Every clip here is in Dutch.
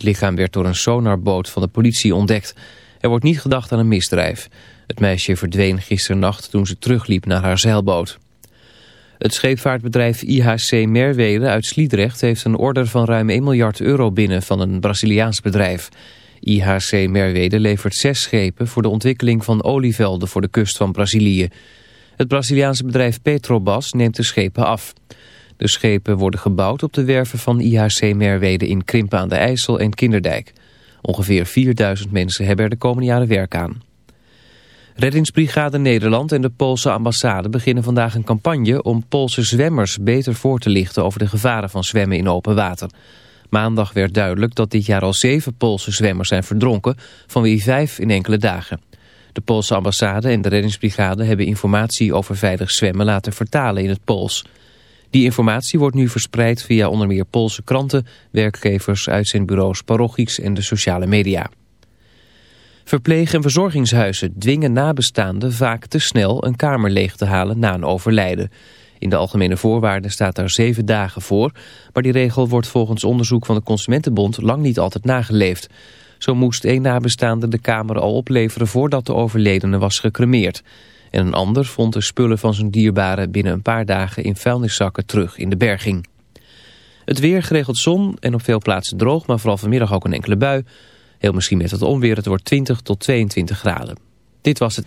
Het lichaam werd door een sonarboot van de politie ontdekt. Er wordt niet gedacht aan een misdrijf. Het meisje verdween gisternacht toen ze terugliep naar haar zeilboot. Het scheepvaartbedrijf IHC Merwede uit Sliedrecht heeft een order van ruim 1 miljard euro binnen van een Braziliaans bedrijf. IHC Merwede levert zes schepen voor de ontwikkeling van olievelden voor de kust van Brazilië. Het Braziliaanse bedrijf Petrobras neemt de schepen af. De schepen worden gebouwd op de werven van IHC Merwede in Krimpen aan de IJssel en Kinderdijk. Ongeveer 4000 mensen hebben er de komende jaren werk aan. Reddingsbrigade Nederland en de Poolse ambassade beginnen vandaag een campagne om Poolse zwemmers beter voor te lichten over de gevaren van zwemmen in open water. Maandag werd duidelijk dat dit jaar al zeven Poolse zwemmers zijn verdronken, van wie vijf in enkele dagen. De Poolse ambassade en de reddingsbrigade hebben informatie over veilig zwemmen laten vertalen in het Pools. Die informatie wordt nu verspreid via onder meer Poolse kranten, werkgevers, uitzendbureaus, parochies en de sociale media. Verpleeg- en verzorgingshuizen dwingen nabestaanden vaak te snel een kamer leeg te halen na een overlijden. In de algemene voorwaarden staat daar zeven dagen voor, maar die regel wordt volgens onderzoek van de Consumentenbond lang niet altijd nageleefd. Zo moest één nabestaande de kamer al opleveren voordat de overledene was gecremeerd. En een ander vond de spullen van zijn dierbare binnen een paar dagen in vuilniszakken terug in de berging. Het weer geregeld zon en op veel plaatsen droog, maar vooral vanmiddag ook een enkele bui. Heel misschien met het onweer, het wordt 20 tot 22 graden. Dit was het.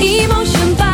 一梦醒吧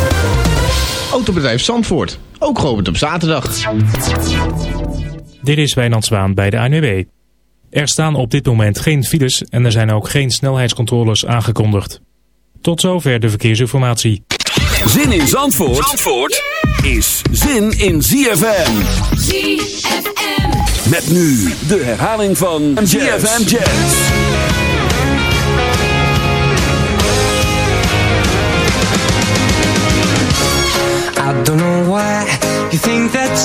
Autobedrijf Zandvoort, ook geopend op zaterdag. Dit is Wijnand Zwaan bij de ANWB. Er staan op dit moment geen files en er zijn ook geen snelheidscontroles aangekondigd. Tot zover de verkeersinformatie. Zin in Zandvoort, Zandvoort is zin in ZFM. ZFM. Met nu de herhaling van ZFM Jazz.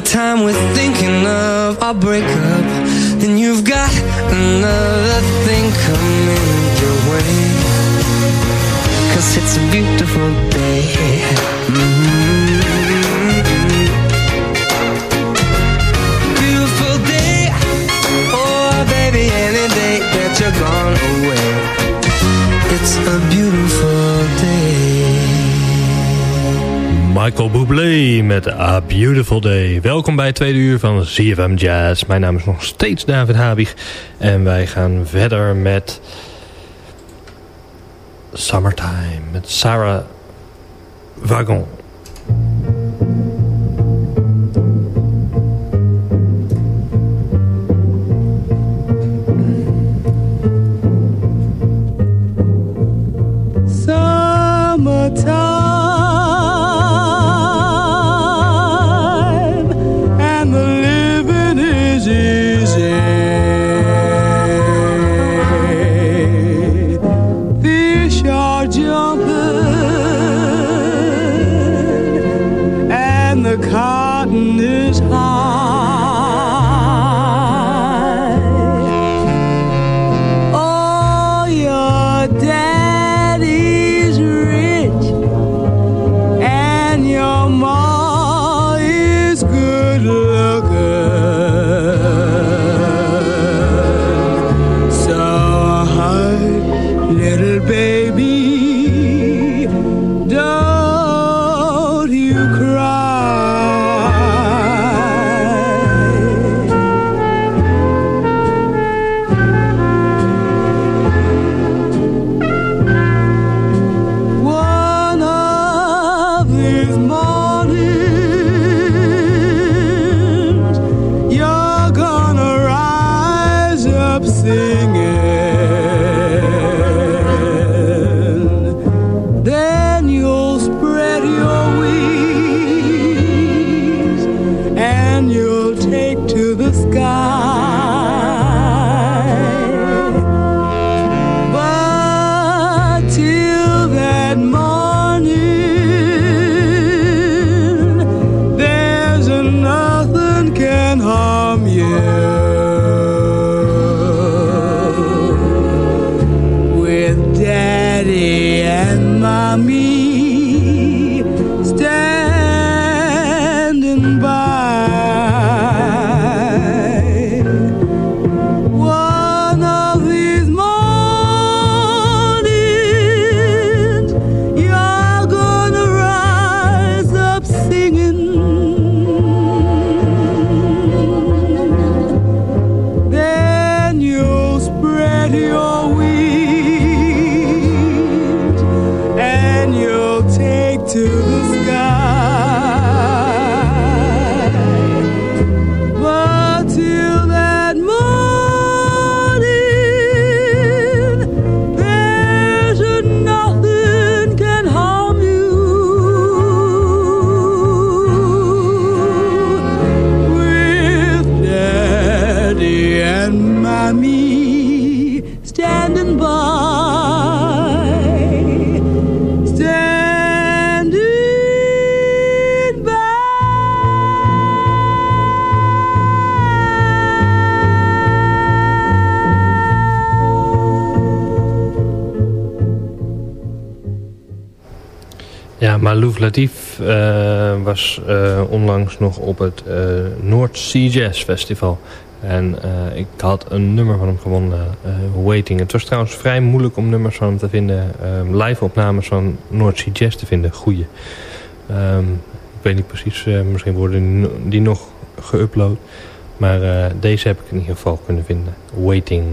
time. Michael met A Beautiful Day. Welkom bij het tweede uur van ZFM Jazz. Mijn naam is nog steeds David Habig. En wij gaan verder met... Summertime met Sarah Wagon. Was uh, onlangs nog op het uh, North Sea Jazz Festival. En ik had een nummer van hem gewonnen, Waiting. Het was trouwens vrij moeilijk om nummers van hem te vinden. live opnames van North Sea Jazz te vinden, goeie. Um, ik weet niet precies, misschien worden die nog geüpload. Maar deze heb ik in ieder geval kunnen vinden. Waiting.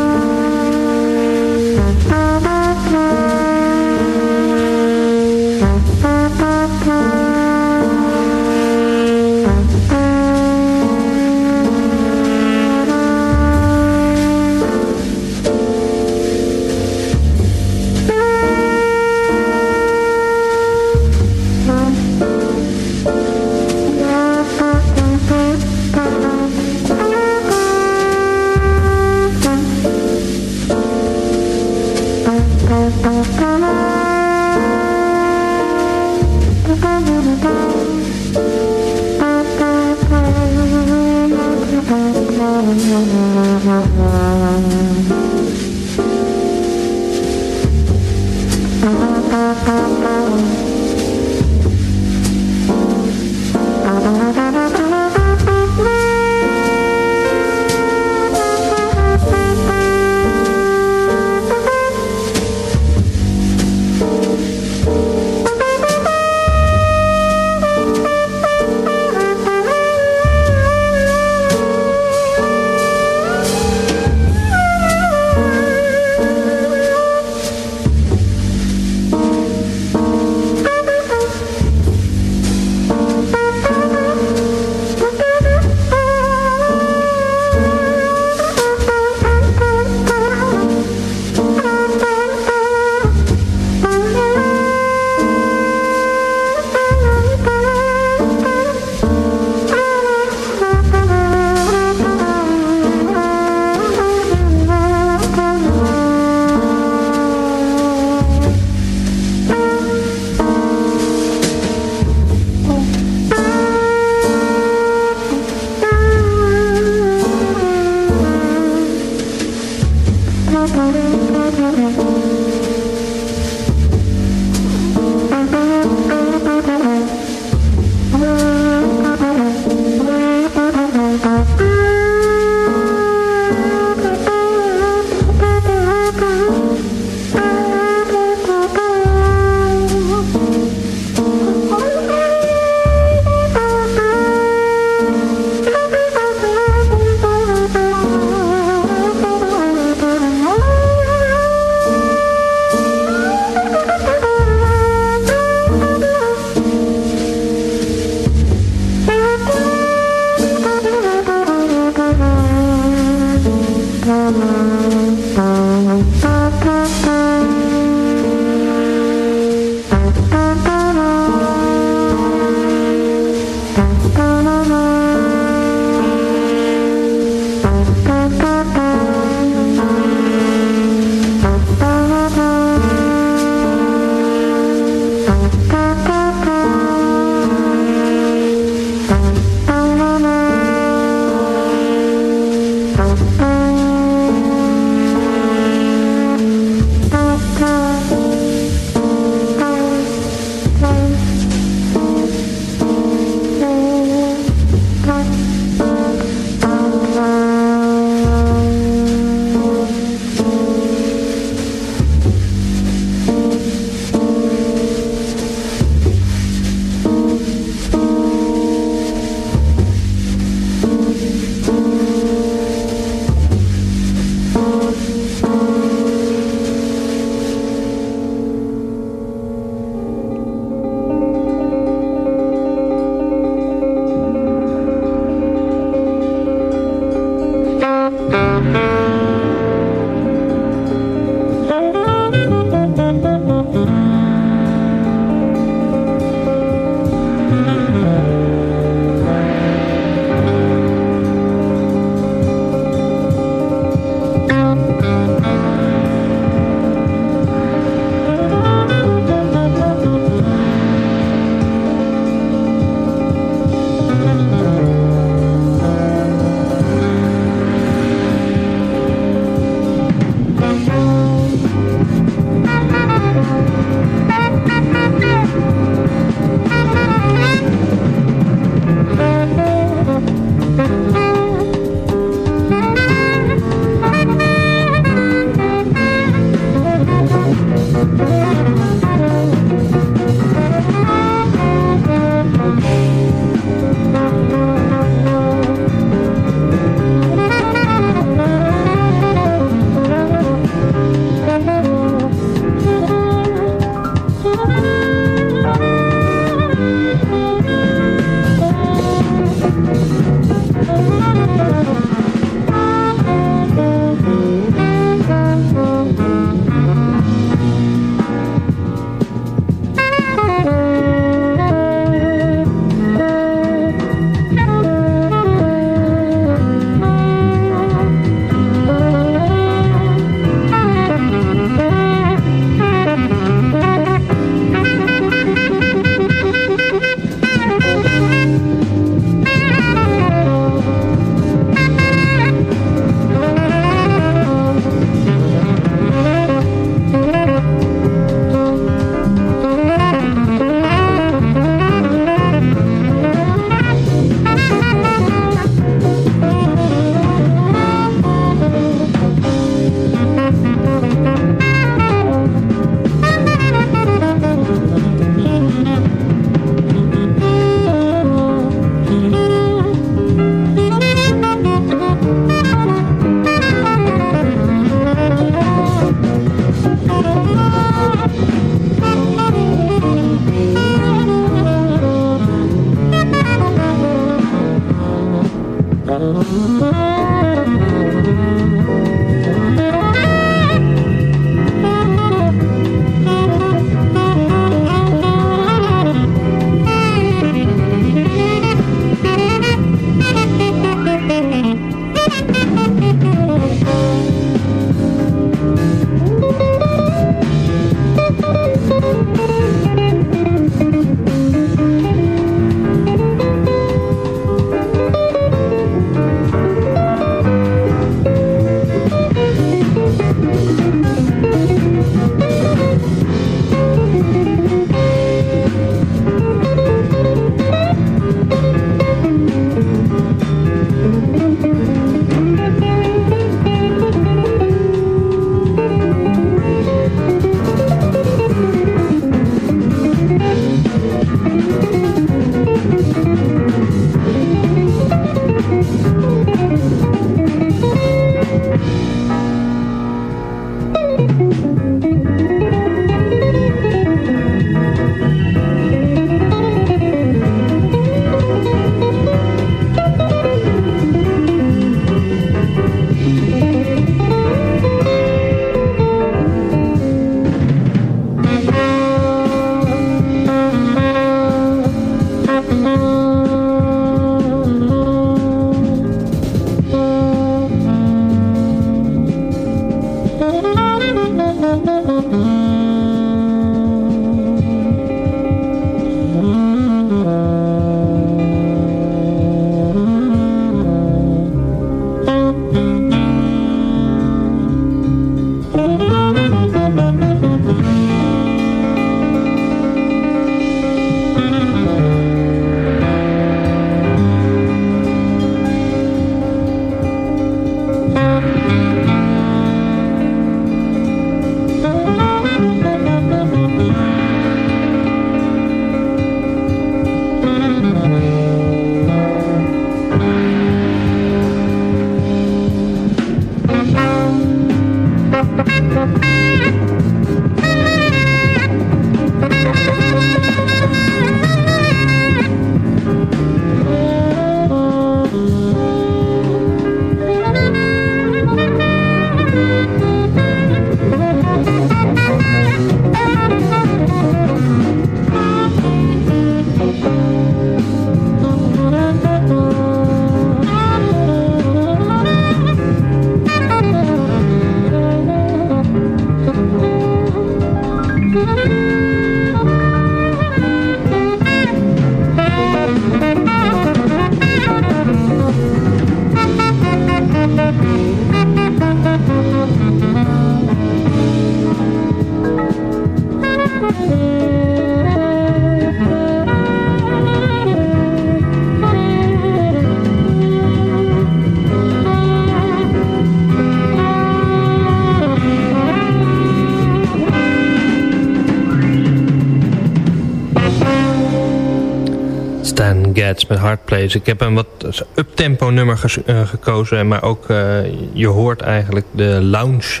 Met Hard Place. Ik heb een wat uptempo nummer uh, gekozen. Maar ook, uh, je hoort eigenlijk de lounge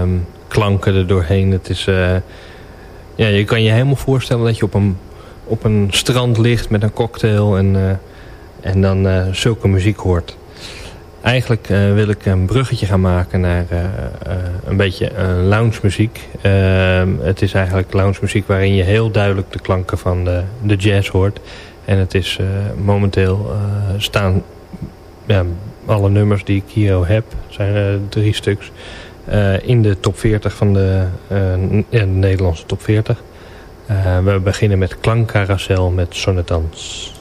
um, klanken er doorheen. Het is, uh, ja, je kan je helemaal voorstellen dat je op een, op een strand ligt met een cocktail. En, en dan zulke muziek hoort. Eigenlijk wil ik een bruggetje gaan maken naar een beetje lounge muziek. Ehm, het is eigenlijk lounge muziek waarin je heel duidelijk de klanken van de, de jazz hoort. En het is uh, momenteel uh, staan ja, alle nummers die ik hier heb, zijn er drie stuks, in de top 40 van de, de Nederlandse top 40. we beginnen met Klankcarousel met Sonnetans.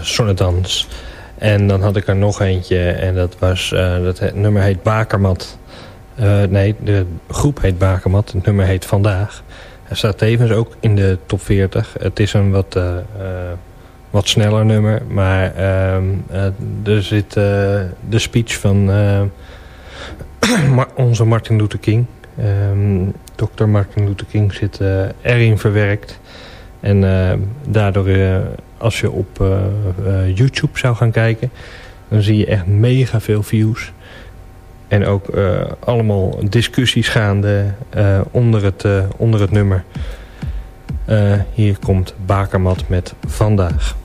Sonnetans. En dan had ik er nog eentje en dat was, uh, dat nummer heet Bakermat. Eh, nee, de groep heet Bakermat, het nummer heet Vandaag. Hij staat tevens ook in de top 40. Het is een wat, eh, wat sneller nummer, maar ehm, er zit de speech van onze Martin Luther King. Ehm, Dr. Martin Luther King zit erin verwerkt. En daardoor als je op eh, eh, YouTube zou gaan kijken, dan zie je echt mega veel views. En ook eh, allemaal discussies gaande onder, het, onder het nummer. hier komt Bakermat met Vandaag.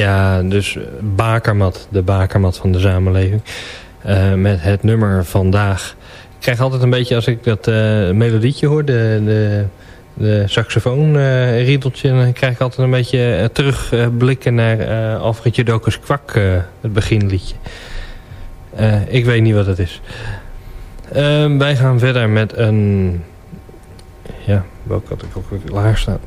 Ja, dus bakermat, de bakermat van de samenleving. Uh, met het nummer vandaag. Ik krijg altijd een beetje, als ik dat uh, melodietje hoor, de, de, de saxofoon uh, dan krijg ik altijd een beetje terugblikken naar Alfred Judokus Kwak, het beginliedje. ik weet niet wat het is. Ehm, wij gaan verder met een... Ja, welke had ik ook weer staan?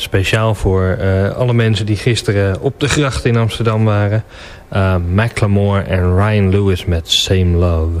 Speciaal voor uh, alle mensen die gisteren op de gracht in Amsterdam waren. Uh, Macklemore en Ryan Lewis met Same Love.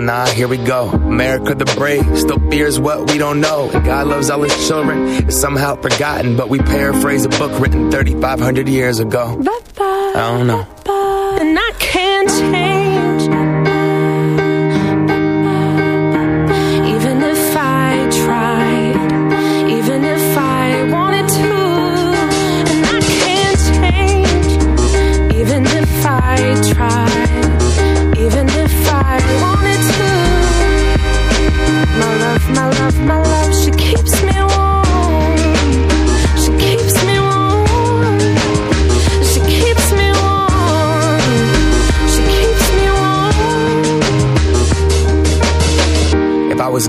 Nah, here we go. America the brave still fears what we don't know. And God loves all his children. It's somehow forgotten, but we paraphrase a book written 3,500 years ago. I don't know.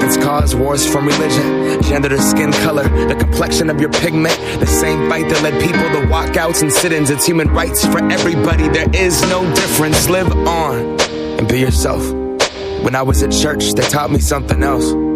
that's caused wars from religion, gender to skin color, the complexion of your pigment. The same fight that led people to walkouts and sit-ins. It's human rights for everybody. There is no difference. Live on and be yourself. When I was at church, they taught me something else.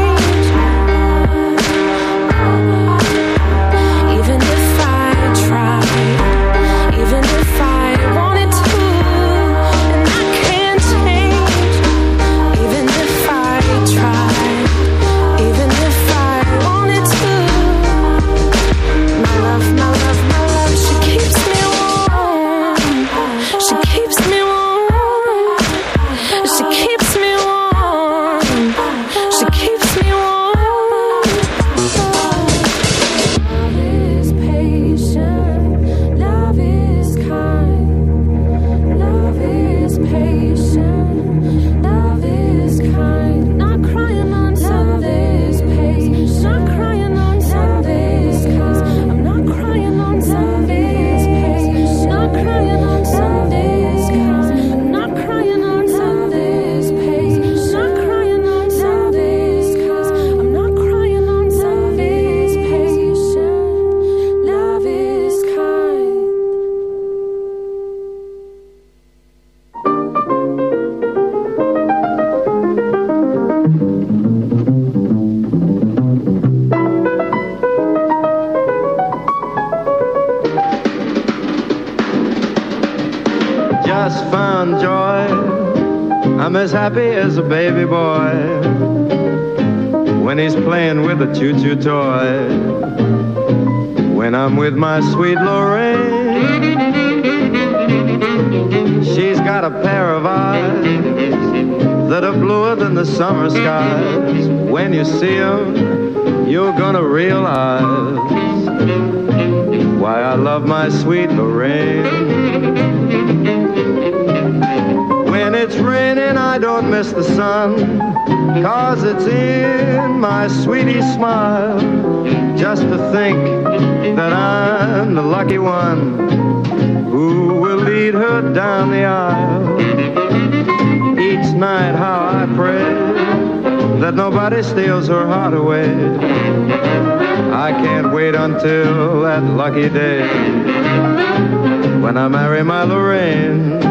Just found joy. I'm as happy as a baby boy when he's playing with a choo choo toy. When I'm with my sweet Lorraine, she's got a pair of eyes that are bluer than the summer skies. When you see 'em, you're gonna realize why I love my sweet Lorraine. When it's raining, I don't miss the sun, cause it's in my sweetie's smile. Just to think that I'm the lucky one who will lead her down the aisle. Each night, how I pray that nobody steals her heart away. I can't wait until that lucky day when I marry my Lorraine.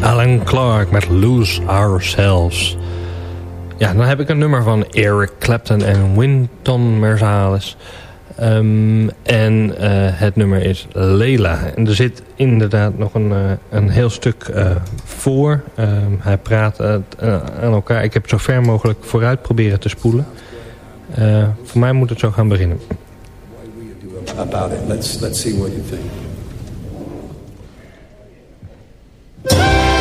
Alan Clark met Lose Ourselves. Ja, dan heb ik een nummer van Eric Clapton en Winton Marsalis. Ehm, en eh, het nummer is Leila. En er zit inderdaad nog een, eh, een heel stuk eh, voor. Ehm, hij praat aan elkaar. Ik heb zo ver mogelijk vooruit proberen te spoelen. voor mij moet het zo gaan beginnen. About it. Let's, let's see what you think. Yeah.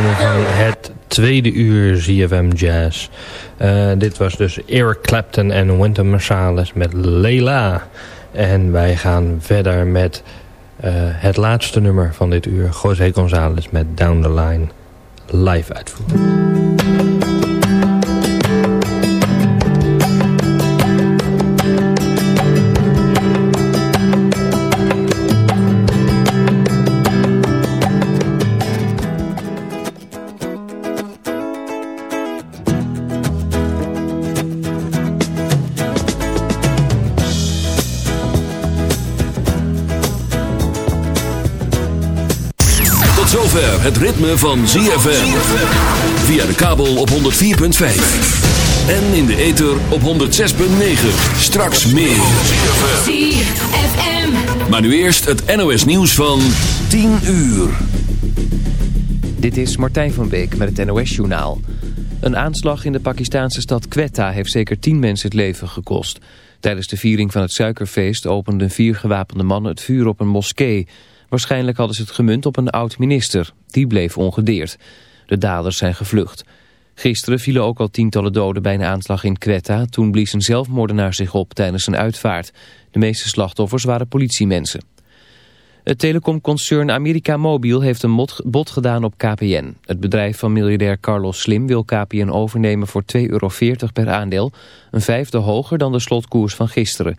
het tweede uur ZFM Jazz. Uh, dit was dus Eric Clapton en Winter Marsalis met Leila. En wij gaan verder met uh, het laatste nummer van dit uur. José González met Down the Line live uitvoeren. Het ritme van ZFM. Via de kabel op 104.5. En in de ether op 106.9. Straks meer. ZFM. Maar nu eerst het NOS nieuws van 10 uur. Dit is Martijn van Beek met het NOS journaal. Een aanslag in de Pakistanse stad Quetta heeft zeker 10 mensen het leven gekost. Tijdens de viering van het suikerfeest openden vier gewapende mannen het vuur op een moskee... Waarschijnlijk hadden ze het gemunt op een oud-minister. Die bleef ongedeerd. De daders zijn gevlucht. Gisteren vielen ook al tientallen doden bij een aanslag in Quetta. Toen blies een zelfmoordenaar zich op tijdens een uitvaart. De meeste slachtoffers waren politiemensen. Het telecomconcern America Mobiel heeft een bod gedaan op KPN. Het bedrijf van miljardair Carlos Slim wil KPN overnemen voor 2,40 euro per aandeel. Een vijfde hoger dan de slotkoers van gisteren.